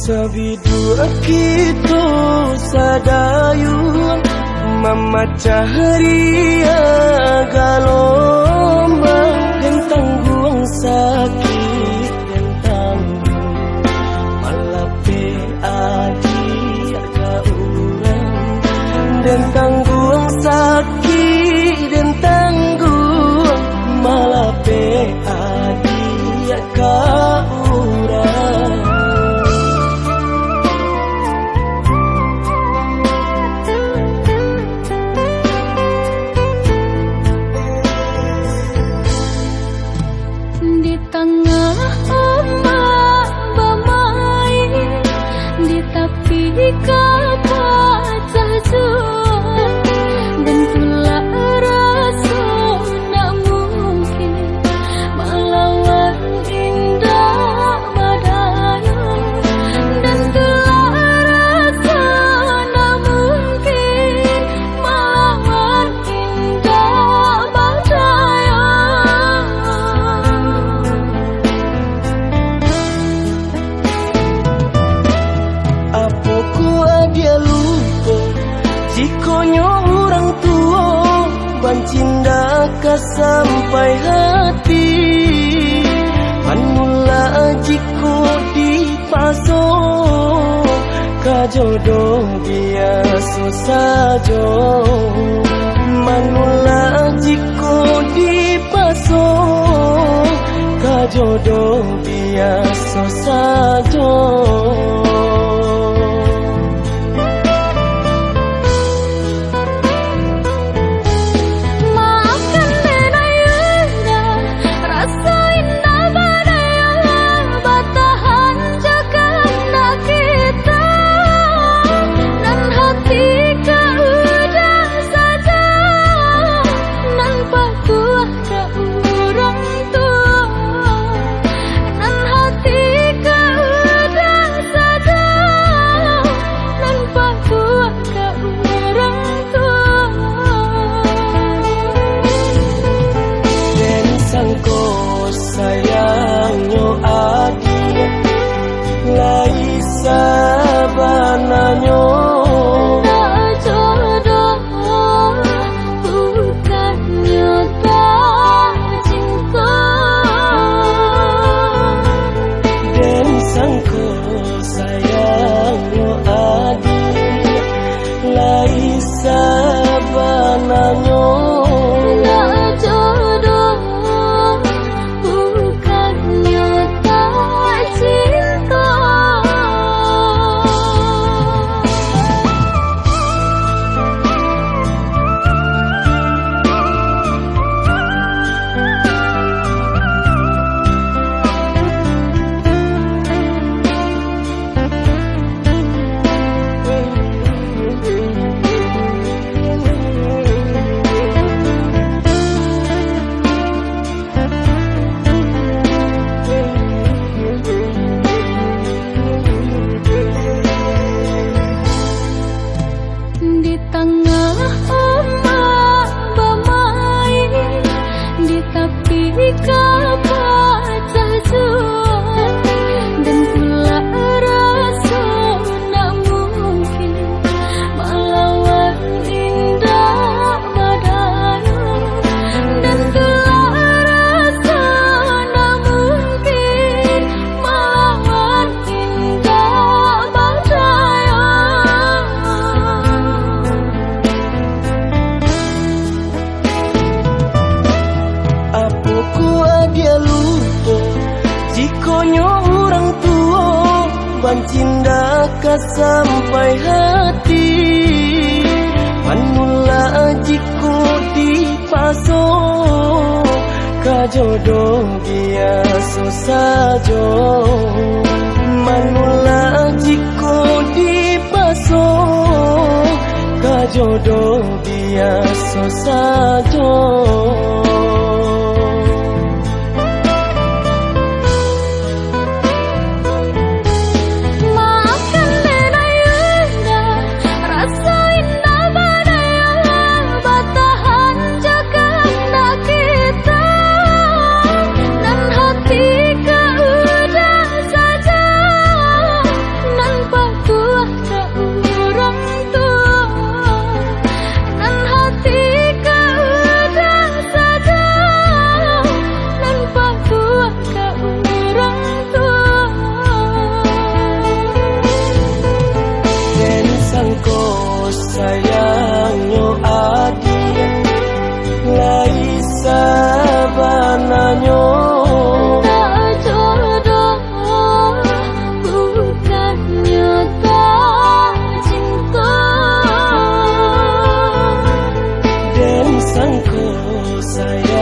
Sabidu akito sadayu Mama caharia galomba Gentang buang sakit gentang Malape aji aga urang. Gentang buang sakit 一个 cinta sampai hati, Manula jiku di Kajodoh dia susah saja Manula jiku jiko Kajodoh dia susah jauh saja sampai hati Manula jiku dipaso paso dia susah jo Manula jiku dipaso paso dia susah saja sayangnya adia lai sabananya Sangka sayang